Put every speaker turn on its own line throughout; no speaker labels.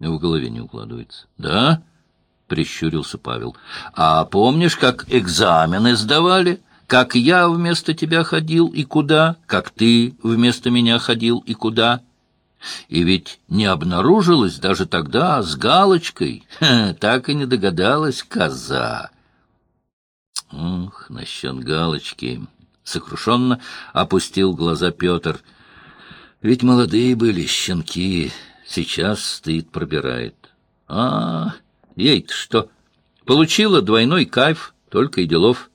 В голове не укладывается. Да? Прищурился Павел. А помнишь, как экзамены сдавали? Как я вместо тебя ходил и куда? Как ты вместо меня ходил и куда? И ведь не обнаружилось даже тогда с галочкой. Ха, так и не догадалась коза. Ух, насчет галочки. Сокрушенно опустил глаза Петр. Ведь молодые были щенки, сейчас стыд пробирает. А, ей-то что? Получила двойной кайф, только и делов.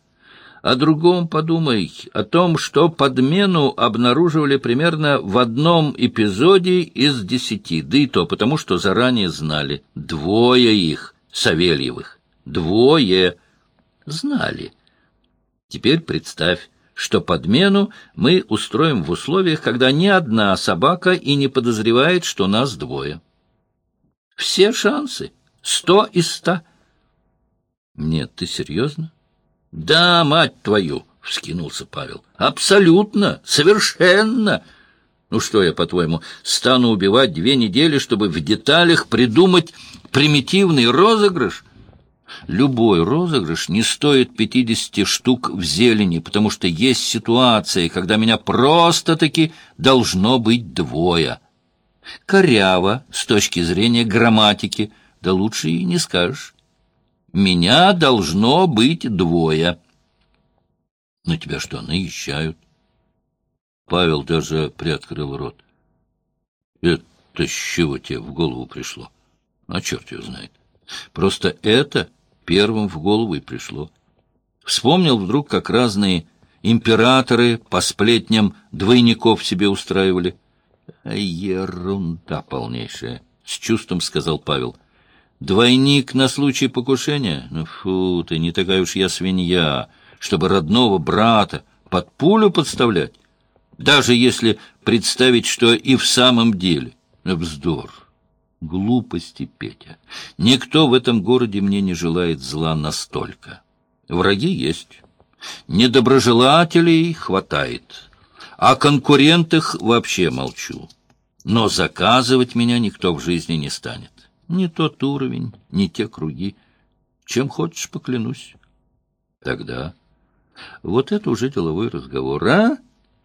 О другом подумай, о том, что подмену обнаруживали примерно в одном эпизоде из десяти, да и то потому, что заранее знали. Двое их, Савельевых, двое знали. Теперь представь, что подмену мы устроим в условиях, когда ни одна собака и не подозревает, что нас двое. Все шансы. Сто из ста. Нет, ты серьезно? — Да, мать твою! — вскинулся Павел. — Абсолютно! Совершенно! Ну что я, по-твоему, стану убивать две недели, чтобы в деталях придумать примитивный розыгрыш? Любой розыгрыш не стоит пятидесяти штук в зелени, потому что есть ситуации, когда меня просто-таки должно быть двое. Коряво с точки зрения грамматики, да лучше и не скажешь. Меня должно быть двое. На тебя что, наезжают? Павел даже приоткрыл рот. Это с чего тебе в голову пришло? А черт его знает. Просто это первым в голову и пришло. Вспомнил вдруг, как разные императоры по сплетням двойников себе устраивали. «Ерунда полнейшая», — с чувством сказал Павел. Двойник на случай покушения? Ну, фу ты, не такая уж я свинья, чтобы родного брата под пулю подставлять. Даже если представить, что и в самом деле. Ну, вздор. Глупости, Петя. Никто в этом городе мне не желает зла настолько. Враги есть. Недоброжелателей хватает. О конкурентах вообще молчу. Но заказывать меня никто в жизни не станет. Не тот уровень, не те круги. Чем хочешь, поклянусь. Тогда... Вот это уже деловой разговор, а?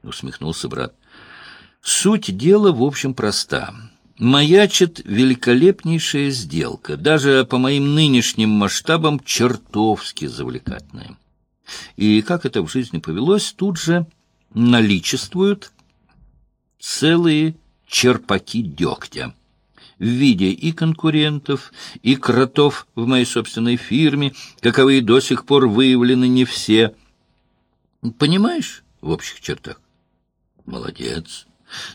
Усмехнулся брат. Суть дела, в общем, проста. Маячит великолепнейшая сделка, даже по моим нынешним масштабам чертовски завлекательная. И как это в жизни повелось, тут же наличествуют целые черпаки дегтя в виде и конкурентов, и кротов в моей собственной фирме, каковые до сих пор выявлены не все. Понимаешь в общих чертах? Молодец.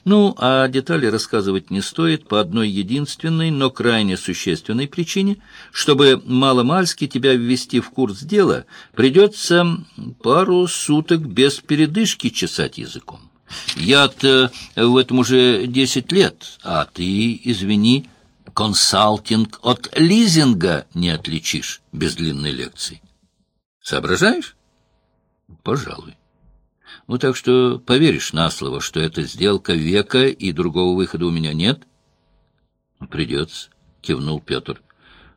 Ну, а детали рассказывать не стоит по одной единственной, но крайне существенной причине. Чтобы маломальски тебя ввести в курс дела, придется пару суток без передышки чесать языком. Я-то в этом уже десять лет, а ты, извини, консалтинг от лизинга не отличишь без длинной лекции. Соображаешь? Пожалуй. Ну, так что поверишь на слово, что это сделка века, и другого выхода у меня нет? Придется, кивнул Петр.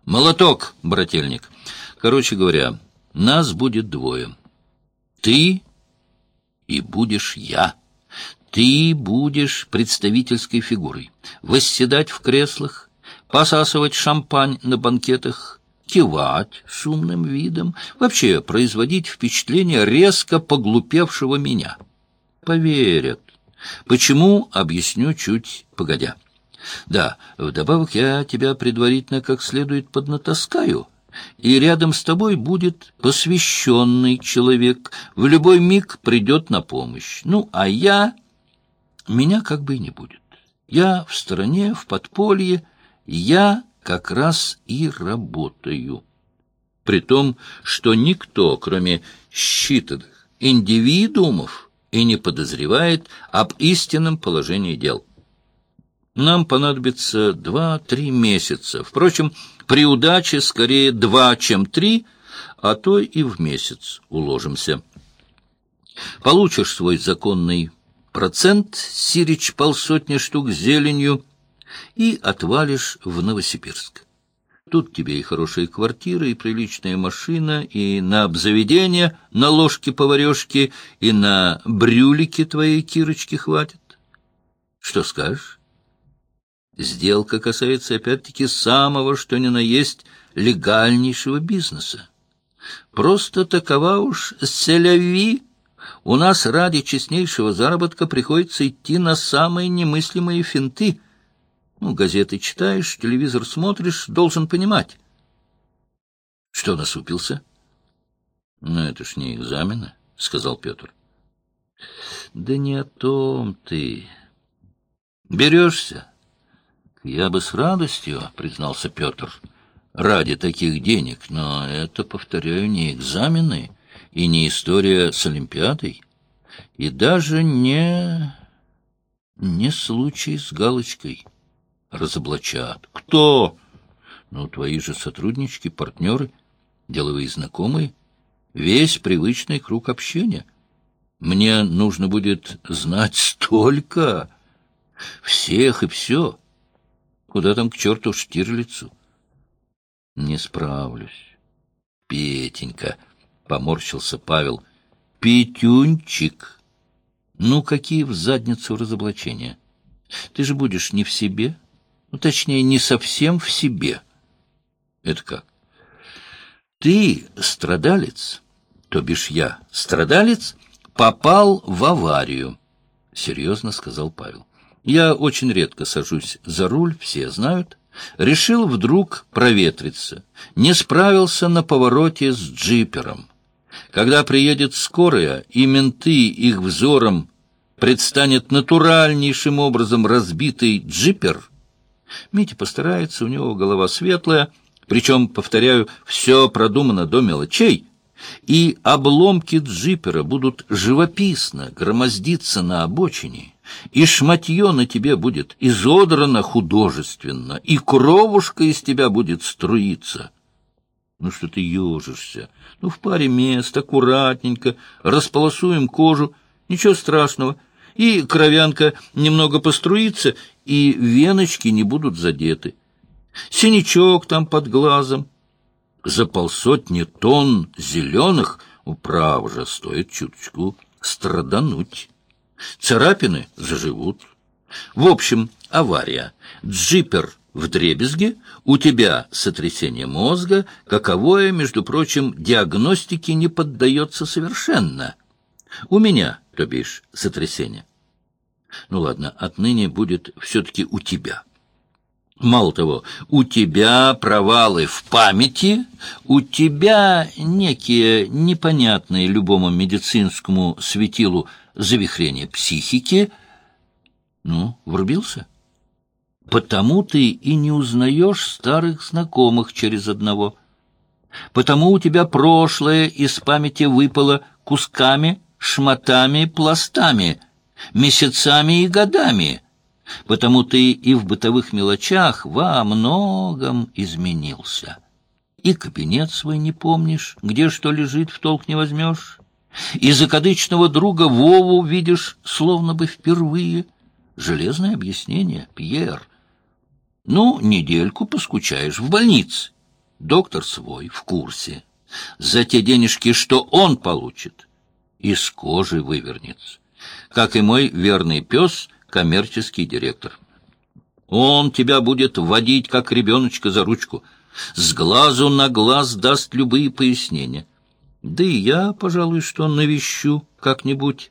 Молоток, брательник. Короче говоря, нас будет двое. Ты и будешь я. Ты будешь представительской фигурой, восседать в креслах, посасывать шампань на банкетах, кивать с умным видом, вообще производить впечатление резко поглупевшего меня. Поверят. Почему, объясню чуть погодя. Да, вдобавок я тебя предварительно как следует поднатаскаю, и рядом с тобой будет посвященный человек, в любой миг придет на помощь. Ну, а я меня как бы и не будет. Я в стороне, в подполье, я как раз и работаю. При том, что никто, кроме считанных индивидуумов, и не подозревает об истинном положении дел. Нам понадобится два-три месяца. Впрочем, при удаче скорее два, чем три, а то и в месяц уложимся. Получишь свой законный процент, сирич полсотни штук зеленью, и отвалишь в Новосибирск. Тут тебе и хорошая квартира, и приличная машина, и на обзаведение, на ложки-поварешки, и на брюлики твоей Кирочки хватит. Что скажешь? Сделка касается опять-таки самого, что ни на есть, легальнейшего бизнеса. Просто такова уж селяви. У нас ради честнейшего заработка приходится идти на самые немыслимые финты. Ну, газеты читаешь, телевизор смотришь, должен понимать. Что насупился? — Ну, это ж не экзамены, — сказал Петр. — Да не о том ты. Берешься? — Я бы с радостью, — признался Петр, — ради таких денег, но это, повторяю, не экзамены и не история с Олимпиадой, и даже не... не случай с галочкой. Разоблачат. Кто? Ну, твои же сотруднички, партнеры, деловые знакомые, весь привычный круг общения. Мне нужно будет знать столько, всех и все. Куда там к черту Штирлицу? Не справлюсь. Петенька, — поморщился Павел, — Петюнчик. Ну, какие в задницу разоблачения? Ты же будешь не в себе, ну, точнее, не совсем в себе. Это как? Ты, страдалец, то бишь я, страдалец, попал в аварию, — серьезно сказал Павел. Я очень редко сажусь за руль, все знают. Решил вдруг проветриться. Не справился на повороте с джипером. Когда приедет скорая, и менты их взором предстанет натуральнейшим образом разбитый джипер, Митя постарается, у него голова светлая, причем, повторяю, все продумано до мелочей, и обломки джипера будут живописно громоздиться на обочине, и шматье на тебе будет изодрано художественно, и кровушка из тебя будет струиться. Ну что ты ежишься? Ну, в паре мест, аккуратненько, располосуем кожу, ничего страшного, и кровянка немного поструится, и веночки не будут задеты. Синячок там под глазом. За полсотни тонн зеленых, управ же, стоит чуточку страдануть. Царапины заживут. В общем, авария. Джипер в дребезге, у тебя сотрясение мозга, каковое, между прочим, диагностике не поддается совершенно. У меня, то бишь, сотрясение. Ну ладно, отныне будет все-таки у тебя. Мало того, у тебя провалы в памяти, у тебя некие непонятные любому медицинскому светилу завихрение психики. Ну, врубился? Потому ты и не узнаешь старых знакомых через одного. Потому у тебя прошлое из памяти выпало кусками, шматами, пластами, месяцами и годами. Потому ты и в бытовых мелочах во многом изменился. И кабинет свой не помнишь, где что лежит, в толк не возьмешь. И закадычного друга Вову видишь словно бы впервые. Железное объяснение, Пьер. Ну, недельку поскучаешь в больнице. Доктор свой в курсе. За те денежки, что он получит, из кожи вывернется. Как и мой верный пес, коммерческий директор. Он тебя будет водить, как ребеночка, за ручку. С глазу на глаз даст любые пояснения. Да и я, пожалуй, что навещу как-нибудь.